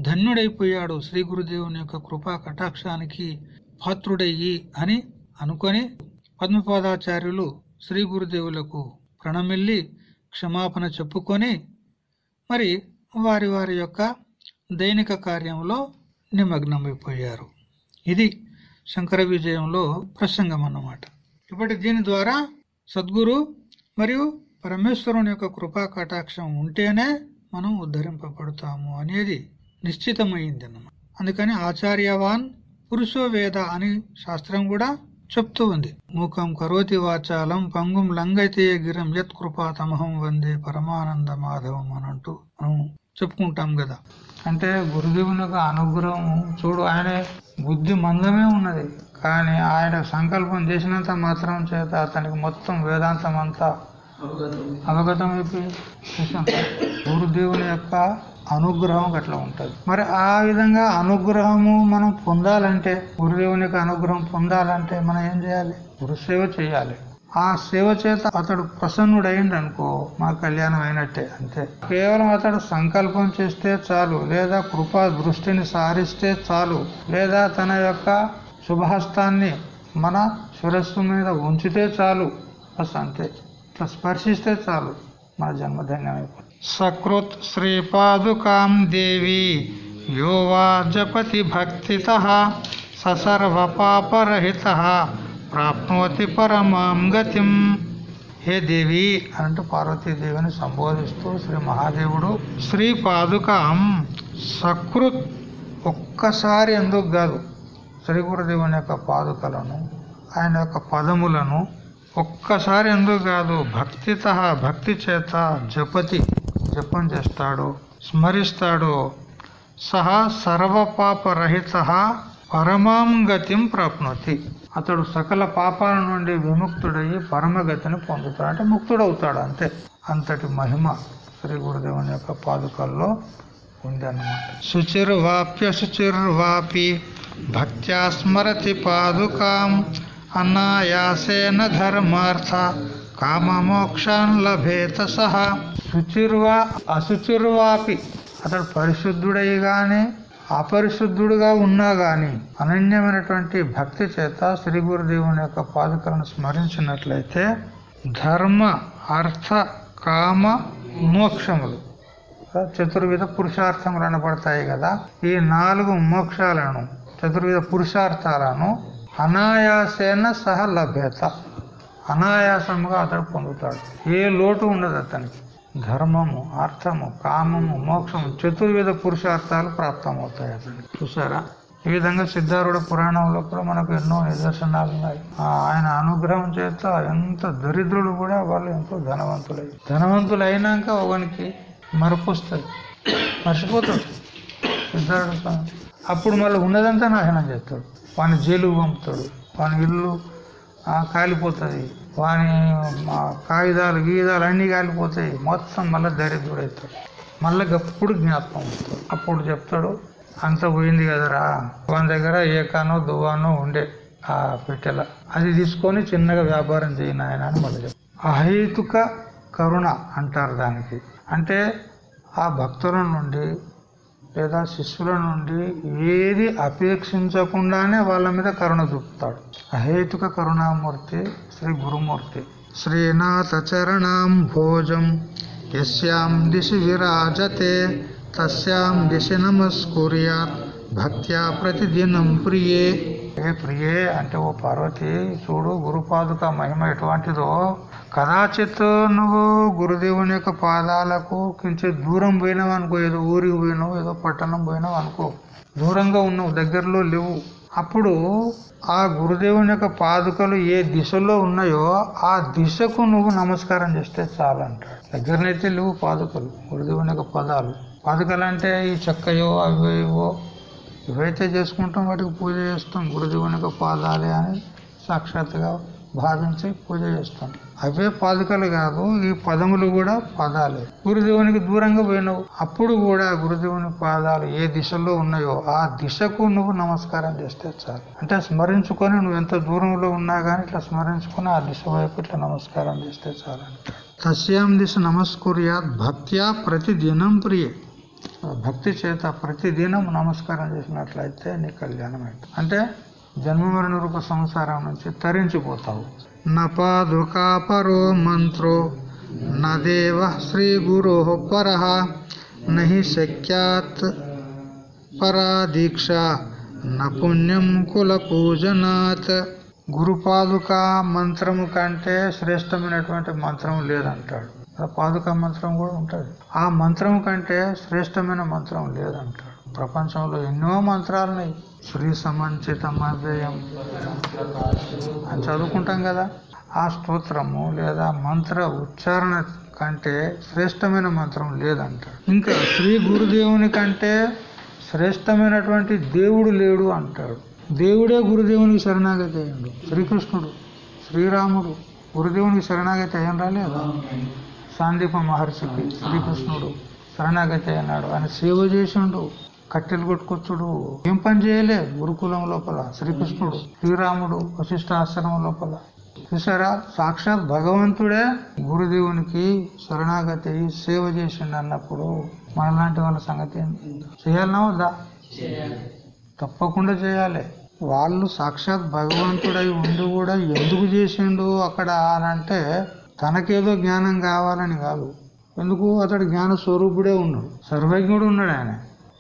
ధన్యుడైపోయాడు శ్రీ గురుదేవుని యొక్క కృపా కటాక్షానికి పాత్రుడయ్యి అని అనుకొని పద్మపాదాచార్యులు శ్రీ గురుదేవులకు ప్రణమిల్లి క్షమాపణ చెప్పుకొని మరి వారి వారి యొక్క దైనిక కార్యంలో నిమగ్నమైపోయారు. ఇది శంకర విజయంలో ప్రసంగం అన్నమాట. ఇప్పటి దీని ద్వారా సద్గురు మరియు పరమేశ్వరుని యొక్క కృపా కటాక్షం ఉంటేనే మనం ఉద్ధరింపబడతాము అనేది నిశ్చితమైంది అన్నమాట. అందుకని ఆచార్యవాన్ పురుషో వేద అని శాస్త్రం కూడా చెప్తూ ఉంది. మూకం కరోతి వాచాలం పంగుం లంగైతే గిరం యత్ కృపా తమహం వందే పరమానంద మాధవం అని అంటూ మనం చెప్పుకుంటాం కదా. అంటే గురుదేవుని యొక్క అనుగ్రహం చూడు ఆయన బుద్ధి మందమే ఉన్నది. కానీ ఆయన సంకల్పం చేసినంత మాత్రం చేత అతనికి మొత్తం వేదాంతం అంతా అవగతం గురుదేవుని యొక్క అనుగ్రహం అట్లా ఉంటది. మరి ఆ విధంగా అనుగ్రహము మనం పొందాలంటే గురుదేవుని యొక్క అనుగ్రహం పొందాలంటే మనం ఏం చేయాలి? గురుసేవ చేయాలి. ఆ సేవ చేత అతడు ప్రసన్నుడైంది అనుకో మా కళ్యాణం అయినట్టే అంతే. కేవలం అతడు సంకల్పం చేస్తే చాలు లేదా కృపా దృష్టిని సారిస్తే చాలు లేదా తన యొక్క శుభహస్తాన్ని మన శిరస్సు మీద ఉంచితే చాలు బస్ అంతే. ఇట్లా స్పర్శిస్తే చాలు మన జన్మధన్యమైపోతుంది సకృత్ శ్రీపాదుకాం దేవి యోవా జపతి భక్తి ససర్వ పాపరహిత. ప్రాప్నోతి పరమాం గతిం. హే దేవి అంటూ పార్వతీదేవిని సంబోధిస్తూ శ్రీ మహాదేవుడు శ్రీ పాదుకాం సకృత్ ఒక్కసారి ఎందుకు కాదు శ్రీ గురుదేవుని యొక్క పాదుకలను ఆయన యొక్క పదములను ఒక్కసారి ఎందుకు కాదు భక్తిత భక్తి చేత జపతి జపం చేస్తాడు స్మరిస్తాడు. సహా సర్వపాపరహిత పరమాం గతిం ప్రాప్నోతి. అతడు సకల పాపాల నుండి విముక్తుడయ్యి పరమగతిని పొందుతాడు. అంటే ముక్తుడవుతాడు అంతే. అంతటి మహిమ శ్రీ గురుదేవుని యొక్క పాదుకల్లో ఉంది అన్నమాట శుచిర్వాప్య శుచిర్వాపి భక్త్యా స్మరతి పాదుకాం అనాయాసేన ధర్మార్థ కామమోక్షాన్ లభేత సహా. శుచిర్వా అశుచిర్వాపి అతడు పరిశుద్ధుడై గాని అపరిశుద్ధుడుగా ఉన్నా గాని అనన్యమైనటువంటి భక్తి చేత శ్రీ గురుదేవుని యొక్క పాదుకలను స్మరించినట్లయితే ధర్మ అర్థ కామ మోక్షములు. చతుర్విధ పురుషార్థములు అనబడతాయి కదా. ఈ నాలుగు మోక్షాలను చతుర్విధ పురుషార్థాలను అనాయాసేన సహ లభ్యత అనాయాసముగా అతడు పొందుతాడు. ఏ లోటు ఉండదు అతనికి. ధర్మము అర్థము కామము మోక్షము చతుర్విధ పురుషార్థాలు ప్రాప్తమవుతాయి అతనికి. చూసారా? ఈ విధంగా సిద్ధారుడ పురాణంలో కూడా మనకు ఎన్నో నిదర్శనాలు ఉన్నాయి. ఆ ఆయన అనుగ్రహం చేత ఎంత దరిద్రులు కూడా వాళ్ళు ఎంతో ధనవంతులై. ధనవంతులు అయినాక ఒకనికి మరపుస్తుంది మర్చిపోతాడు. సిద్ధారుడు స్వామి అప్పుడు మళ్ళీ ఉన్నదంతా నాశనం చేస్తాడు. వాని జైలు పంపుతాడు. వాని ఇల్లు కాలిపోతుంది. వాని కాగితాలు గీదాలు అన్నీ కాలిపోతాయి. మొత్తం మళ్ళీ దరిద్రుడవుతాడు మళ్ళీ గప్పుడు జ్ఞాపకం అవుతాడు. అప్పుడు చెప్తాడు అంత పోయింది కదరా. వాని దగ్గర ఏకానో దువ్వానో ఉండే ఆ పెట్టెల. అది తీసుకొని చిన్నగా వ్యాపారం చేయను ఆయన అని మళ్ళీ చెప్తాడు. అహేతుక కరుణ అంటారు దానికి. అంటే ఆ భక్తుల నుండి లేదా శిష్యుల నుండి ఏది అపేక్షించకుండానే వాళ్ళ మీద కరుణ చూపుతాడు. అహేతుక కరుణామూర్తి శ్రీ గురుమూర్తి. శ్రీనాథ చరణాం భోజం యస్యాం దిశి విరాజతే తస్యాం దిశి నమస్కుర్యాత్ భక్త్యా ప్రతిదినం ప్రియే. ఏ ప్రియే అంటే ఓ పార్వతి చూడు గురుపాదుక మహిమ ఎటువంటిదో. కదాచిత్ నువ్వు గురుదేవుని యొక్క పాదాలకు కించిత్ దూరం పోయినావు అనుకో ఏదో ఊరికి పోయినావు ఏదో పట్టణం పోయినావు అనుకో దూరంగా ఉన్నావు దగ్గరలో లేవు. అప్పుడు ఆ గురుదేవుని యొక్క పాదుకలు ఏ దిశలో ఉన్నాయో ఆ దిశకు నువ్వు నమస్కారం చేస్తే చాలు అంటాడు. దగ్గరనైతే లేవు పాదుకలు గురుదేవుని యొక్క పదాలు. పాదుకలు అంటే ఈ చెక్కయో అవి ఇవో ఇవైతే చేసుకుంటాం వాటికి పూజ చేస్తాం. గురుదేవుని యొక్క పాదాలే అని సాక్షాత్తుగా భావించి పూజ చేస్తాం. అవే పాదుకలు కాదు ఈ పదములు కూడా పదాలే. గురుదేవునికి దూరంగా పోయినావు. అప్పుడు కూడా గురుదేవుని పాదాలు ఏ దిశలో ఉన్నాయో ఆ దిశకు నువ్వు నమస్కారం చేస్తే చాలు. అంటే స్మరించుకొని నువ్వు ఎంత దూరంలో ఉన్నా కానీ ఇట్లా స్మరించుకొని ఆ దిశ వైపు ఇట్లా నమస్కారం చేస్తే చాలు అంటాడు తస్యాం దిశ నమస్కుర్యాత్ భక్త్యా ప్రతిదినం ప్రియే. భక్తి చేత ప్రతిదినం నమస్కారం చేసినట్లయితే నీ కళ్యాణం అంటే జన్మ మరణ రూప సంసారం నుంచి తరించిపోతావు. నపాదుకాపరో మంత్రో నదేవ శ్రీ గురో పర నహి శక్యాత్ పరా దీక్ష నపుణ్యం పుణ్యం కుల పూజనాత్. గురుపాదుక మంత్రము కంటే శ్రేష్టమైనటువంటి మంత్రం లేదంటాడు. పాదుక మంత్రం కూడా ఉంటుంది. ఆ మంత్రం కంటే శ్రేష్టమైన మంత్రం లేదంటాడు. ప్రపంచంలో ఎన్నో మంత్రాలున్నాయి. శ్రీ సమంచితమవ్యయం. అని చదువుకుంటాం కదా. ఆ స్తోత్రము లేదా మంత్ర ఉచ్చారణ కంటే శ్రేష్టమైన మంత్రం లేదంటాడు. ఇంకా శ్రీ గురుదేవుని కంటే శ్రేష్టమైనటువంటి దేవుడు లేడు అంటాడు. దేవుడే గురుదేవునికి శరణాగతి అయ్యాడు. శ్రీకృష్ణుడు శ్రీరాముడు గురుదేవునికి శరణాగతి అయ్యం రాలేదా సాందీప మహర్షికి శ్రీకృష్ణుడు శరణాగతి అయినాడు ఆయన సేవ చేసిండు. కట్టెలు కొట్టుకొచ్చుడు ఏం పని చేయలే. గురుకులం లోపల. శ్రీకృష్ణుడు శ్రీరాముడు వశిష్ఠ ఆశ్రమం లోపల. చూసారా సాక్షాత్ భగవంతుడే గురుదేవునికి శరణాగతి సేవ చేసిండు అన్నప్పుడు మనలాంటి వాళ్ళ సంగతి ఏంటి చేయాలన్నా వద్దా? తప్పకుండా చేయాలి. వాళ్ళు సాక్షాత్ భగవంతుడై ఉండి కూడా ఎందుకు చేసిండు అక్కడ అని అంటే తనకేదో జ్ఞానం కావాలని కాదు. ఎందుకు? అతడు జ్ఞాన స్వరూపుడే ఉన్నాడు. సర్వజ్ఞుడు ఉన్నాడు ఆయన.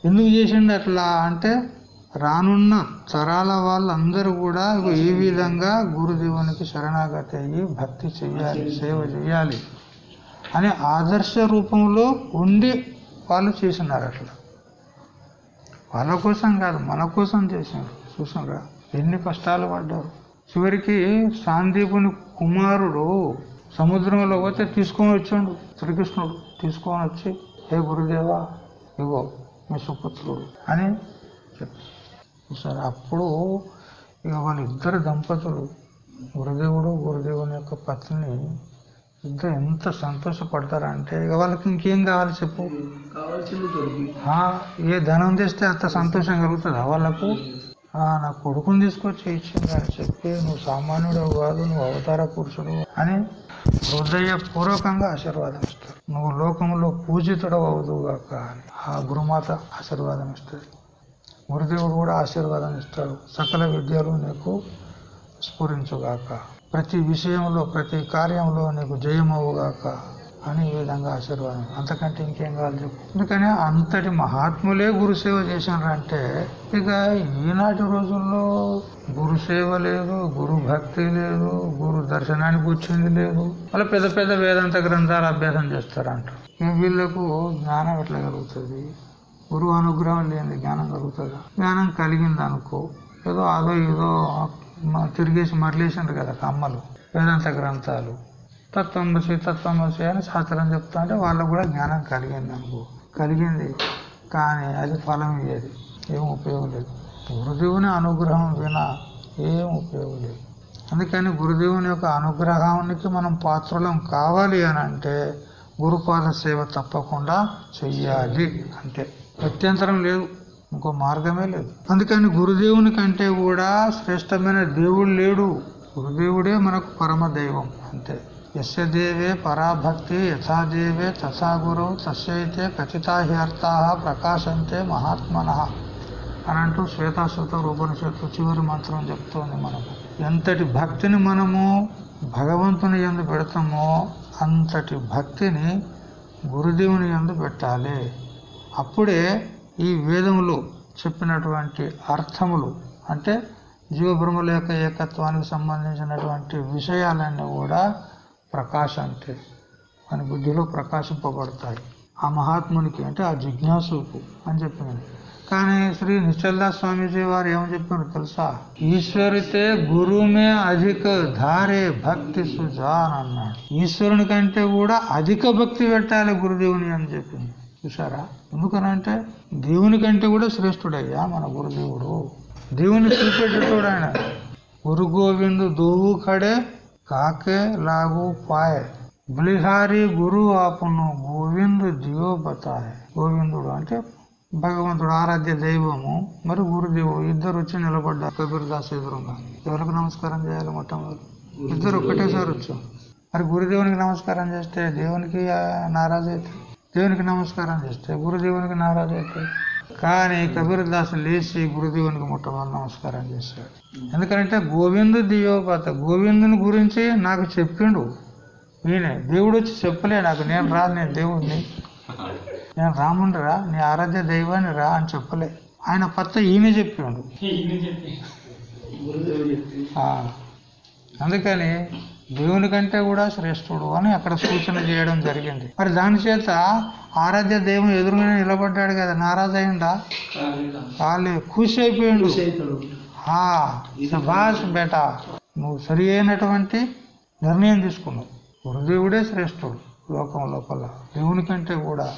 ఎందుకు చేసిండు అట్లా అంటే రానున్న తరాల వాళ్ళందరూ కూడా ఏ ఈ విధంగా గురుదేవునికి శరణాగతి అయ్యి భక్తి చెయ్యాలి సేవ చేయాలి అనే ఆదర్శ రూపంలో ఉండి వాళ్ళు చేసినారు అట్లా. వాళ్ళ కోసం కాదు మన కోసం చేసినారు. చూసినరా ఎన్ని కష్టాలు పడ్డారు. చివరికి సాందీపుని కుమారుడు సముద్రంలో పోతే తీసుకొని వచ్చాడు. శ్రీకృష్ణుడు తీసుకొని వచ్చి హే గురుదేవా ఇగో మీ సుపుత్రుడు అని చెప్పారు చూసారా అప్పుడు ఇక వాళ్ళిద్దరు దంపతులు గురుదేవుడు గురుదేవుని యొక్క పత్ని ఇద్దరు ఎంత సంతోషపడతారంటే ఇక వాళ్ళకి ఇంకేం కావాలి చెప్పు. ఏ ధనం తెస్తే అంత సంతోషం కలుగుతుందా వాళ్ళకు? నా కొడుకుని తీసుకొచ్చి ఇచ్చింది అని చెప్పి నువ్వు సామాన్యుడు కాదు నువ్వు అవతార పురుషుడు అని హృదయపూర్వకంగా ఆశీర్వాదం ఇస్తారు నువ్వు లోకంలో పూజితుడవుదుగాక అని. ఆ గురుమాత ఆశీర్వాదం ఇస్తుంది గురుదేవుడు కూడా ఆశీర్వాదం ఇస్తాడు సకల విద్యలు నీకు స్ఫురించుగాక. ప్రతి విషయంలో ప్రతి కార్యంలో నీకు జయమవుగాక అని ఈ విధంగా ఆశీర్వాదం. అంతకంటే ఇంకేం కావాలి చెప్పు. అందుకని అంతటి మహాత్ములే గురుసేవ చేశారంటే ఇక ఈనాటి రోజుల్లో గురుసేవ లేదు గురు భక్తి లేదు గురు దర్శనానికి వచ్చింది లేదు. అలా పెద్ద పెద్ద వేదాంత గ్రంథాలు అభ్యాసం చేస్తారంట. వీళ్ళకు జ్ఞానం ఎట్లా కలుగుతుంది? గురువు అనుగ్రహం లేని జ్ఞానం కలుగుతుందా? జ్ఞానం కలిగింది అనుకో ఏదో అదో ఏదో తిరిగేసి మరలేసినారు కదా కమ్మలు వేదాంత గ్రంథాలు. తత్వంశి తత్వంశి అని శాస్త్రం చెప్తా అంటే వాళ్ళకు కూడా జ్ఞానం కలిగింది అనుకో. కలిగింది. కానీ అది ఫలం ఇయ్యేది ఏం ఉపయోగం లేదు. గురుదేవుని అనుగ్రహం వినా ఏం ఉపయోగం లేదు. అందుకని గురుదేవుని యొక్క అనుగ్రహానికి మనం పాత్రలం కావాలి అని అంటే గురుపాద సేవ తప్పకుండా చెయ్యాలి. అంటే ప్రత్యంతరం లేదు. ఇంకో మార్గమే లేదు. అందుకని గురుదేవుని కంటే కూడా శ్రేష్టమైన దేవుడు లేడు. గురుదేవుడే మనకు పరమ దైవం. అంతే. యస్యదేవే పరాభక్తి యథాదేవే తథా గురు తస్యైతే కచితాహ్యర్థ ప్రకాశంతే మహాత్మన అని అంటూ శ్వేతాశ్వత ఉపనిషత్తు చివరి మంత్రం చెప్తోంది మనకు. ఎంతటి భక్తిని మనము భగవంతుని ఎందు పెడతామో అంతటి భక్తిని గురుదేవుని ఎందు పెట్టాలి. అప్పుడే ఈ వేదములు చెప్పినటువంటి అర్థములు అంటే జీవబ్రహ్మల యొక్క ఏకత్వానికి సంబంధించినటువంటి విషయాలన్నీ కూడా ప్రకాశంతే మన బుద్ధిలో ప్రకాశింపబడతాయి. ఆ మహాత్మునికి అంటే ఆ జిజ్ఞాసుకు అని చెప్పింది కానీ శ్రీ నిశ్చల్దాస్ స్వామీజీ వారు ఏమని చెప్పారు తెలుసా? ఈశ్వరితే గురుమే అధిక ధారే భక్తి సుజాన్ అన్నాడు. ఈశ్వరుని కంటే కూడా అధిక భక్తి పెట్టాలి గురుదేవుని అని చెప్పింది చూసారా ఎందుకనంటే దేవుని కంటే కూడా శ్రేష్ఠుడయ్యా మన గురుదేవుడు. దేవుని చూపెట్టేటోడు ఆయన. గురు గోవిందు దోవు కడే కాకే లాగు పాయ్. బలిహారి గురు ఆపును గోవిందు దియో బతాయ్ గోవిందుడు అంటే భగవంతుడు ఆరాధ్య దైవము. మరి గురుదేవుడు ఇద్దరు వచ్చి నిలబడ్డారు కబీర్దాస్ ఎదురుగా ఎవరికి నమస్కారం చేయాలి మొట్టమొదటి? ఇద్దరు ఒకటేసారి వచ్చు. మరి గురుదేవునికి నమస్కారం చేస్తే దేవునికి నారాజు అయితే? దేవునికి నమస్కారం చేస్తే గురుదేవునికి నారాజు అవుతాయి కానీ కబీర్ దాస్ లేచి గురుదేవునికి మొట్టమొదటి నమస్కారం చేశాడు. ఎందుకంటే గోవిందు దియోపత గోవిందుని గురించి నాకు చెప్పిండు. ఈయనే దేవుడు వచ్చి చెప్పలే నాకు. నేను రా నేను దేవుడిని నేను రాముని రా నీ ఆరాధ్య దైవాన్ని రా అని చెప్పలే. ఆయన పత్త ఈయన చెప్పిండు అందుకని దేవుని కంటే కూడా శ్రేష్ఠుడు అని అక్కడ సూచన చేయడం జరిగింది. మరి దాని చేత ఆరాధ్య దేవుని ఎదురుగానే నిలబడ్డాడు కదా నారాజ్ అయిందా కాలే ఖుషి అయిపోయిండు సుభాష్ బేటా నువ్వు సరి అయినటువంటి నిర్ణయం తీసుకున్నావు. గురుదేవుడే శ్రేష్ఠుడు లోకం లోపల దేవుని కంటే కూడా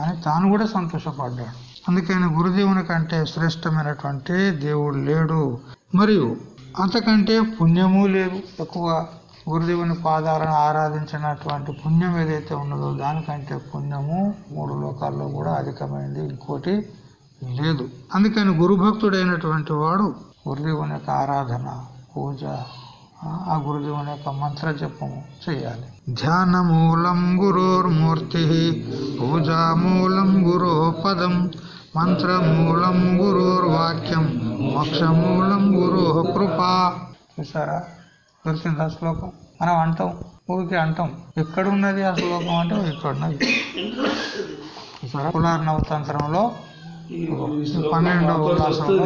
అని తాను కూడా సంతోషపడ్డాడు. అందుకని గురుదేవుని కంటే శ్రేష్టమైనటువంటి దేవుడు లేడు. మరియు అంతకంటే పుణ్యము లేదు ఎక్కువ గురుదేవుని పాదాలను ఆరాధించినటువంటి పుణ్యం ఏదైతే ఉన్నదో దానికంటే పుణ్యము మూడు లోకాల్లో కూడా అధికమైంది. ఇంకోటి లేదు. అందుకని గురుభక్తుడైనటువంటి వాడు గురుదేవుని యొక్క ఆరాధన పూజ ఆ, గురుదేవుని యొక్క మంత్ర జపము చేయాలి. ధ్యాన మూలం గురోర్మూర్తి పూజా మూలం గురో పదం మంత్ర మూలం గురోర్వాక్యం మోక్ష మూలం గురో కృపా చూసారా? దొరికింది ఆ శ్లోకం. మనం అంటాం ఊరికి అంటాం. ఎక్కడున్నది ఆ శ్లోకం అంటే ఇక్కడ ఉన్నది చూసారా కులార్నవతంత్రంలో పన్నెండవ ఉల్లాసంలో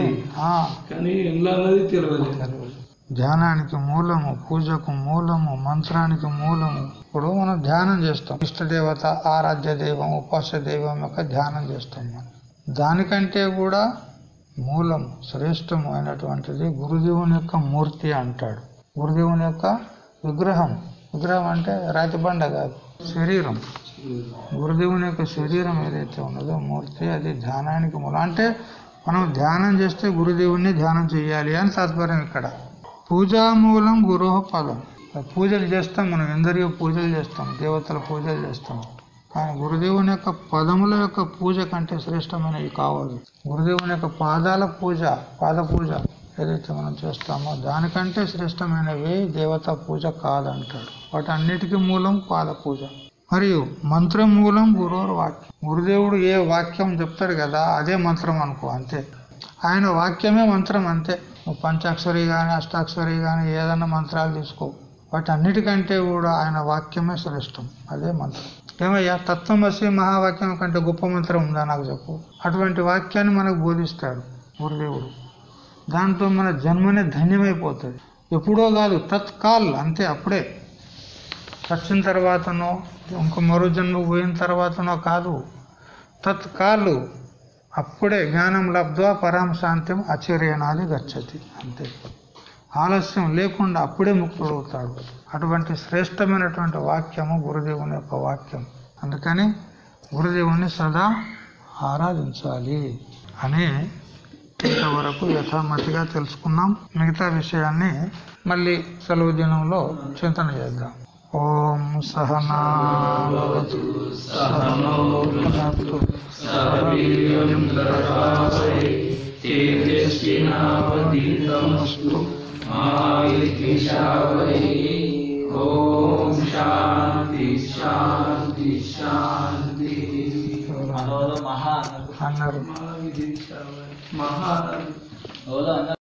ధ్యానానికి మూలము పూజకు మూలము మంత్రానికి మూలము. ఇప్పుడు మనం ధ్యానం చేస్తాం. ఇష్టదేవత ఆరాధ్య దైవం ఉపాస్య దైవం యొక్క ధ్యానం చేస్తాం మనం. దానికంటే కూడా మూలం శ్రేష్టము అయినటువంటిది గురుదేవుని యొక్క మూర్తి అంటాడు. గురుదేవుని యొక్క విగ్రహం. విగ్రహం అంటే రాతిబండ కాదు శరీరం. గురుదేవుని యొక్క శరీరం ఏదైతే ఉన్నదో మూర్తి అది ధ్యానానికి మూలం. అంటే మనం ధ్యానం చేస్తే గురుదేవుని ధ్యానం చేయాలి అని తాత్పర్యం ఇక్కడ. పూజామూలం గురుహ పదం. పూజలు చేస్తాం మనం ఎందరియో పూజలు చేస్తాం దేవతల పూజలు చేస్తాం. కానీ గురుదేవుని యొక్క పదముల యొక్క పూజ కంటే శ్రేష్టమైనవి కావాలి. గురుదేవుని యొక్క పాదాల పూజ పాద పూజ. ఏదైతే మనం చేస్తామో దానికంటే శ్రేష్టమైనవి దేవత పూజ కాదంటాడు. వాటన్నిటికీ మూలం పాద పూజ. మరియు మంత్రం మూలం గురువు వాక్యం. గురుదేవుడు ఏ వాక్యం చెప్తాడు కదా అదే మంత్రం అనుకో అంతే. ఆయన వాక్యమే మంత్రం అంతే. నువ్వు పంచాక్షరి కానీ అష్టాక్షరి కానీ ఏదైనా మంత్రాలు తీసుకో. వాటి అన్నిటికంటే కూడా ఆయన వాక్యమే శ్రేష్టం. అదే మంత్రం. ఏమయ్యా తత్వమసి మహావాక్యం కంటే గొప్ప మంత్రం ఉందా నాకు చెప్పు. అటువంటి వాక్యాన్ని మనకు బోధిస్తాడు గురుదేవుడు. దాంతో మన జన్మనే ధన్యమైపోతుంది. ఎప్పుడో కాదు తత్కాల్ అంతే అప్పుడే. చచ్చిన తర్వాతనో ఇంకో మరో జన్మ పోయిన తర్వాతనో కాదు. తత్కాలు అప్పుడే జ్ఞానం లబ్ధ్వా పరాం శాంతం అచర్యనాది గచ్చతి. అంతే. ఆలస్యం లేకుండా అప్పుడే ముక్తుడవుతాడు. అటువంటి శ్రేష్టమైనటువంటి వాక్యము గురుదేవుని యొక్క వాక్యం. అందుకని గురుదేవుని సదా ఆరాధించాలి. అనే ఇంతవరకు యథామతిగా తెలుసుకున్నాం. మిగతా విషయాన్ని మళ్ళీ సెలవు దినంలో చింతన చేద్దాం. ఓం సహనావతు సహనో. ఓం శాంతి శాంతి శాంతి. మనోలో మహా అన్నారు అన్నారు మహా ఎవరో అన్నారు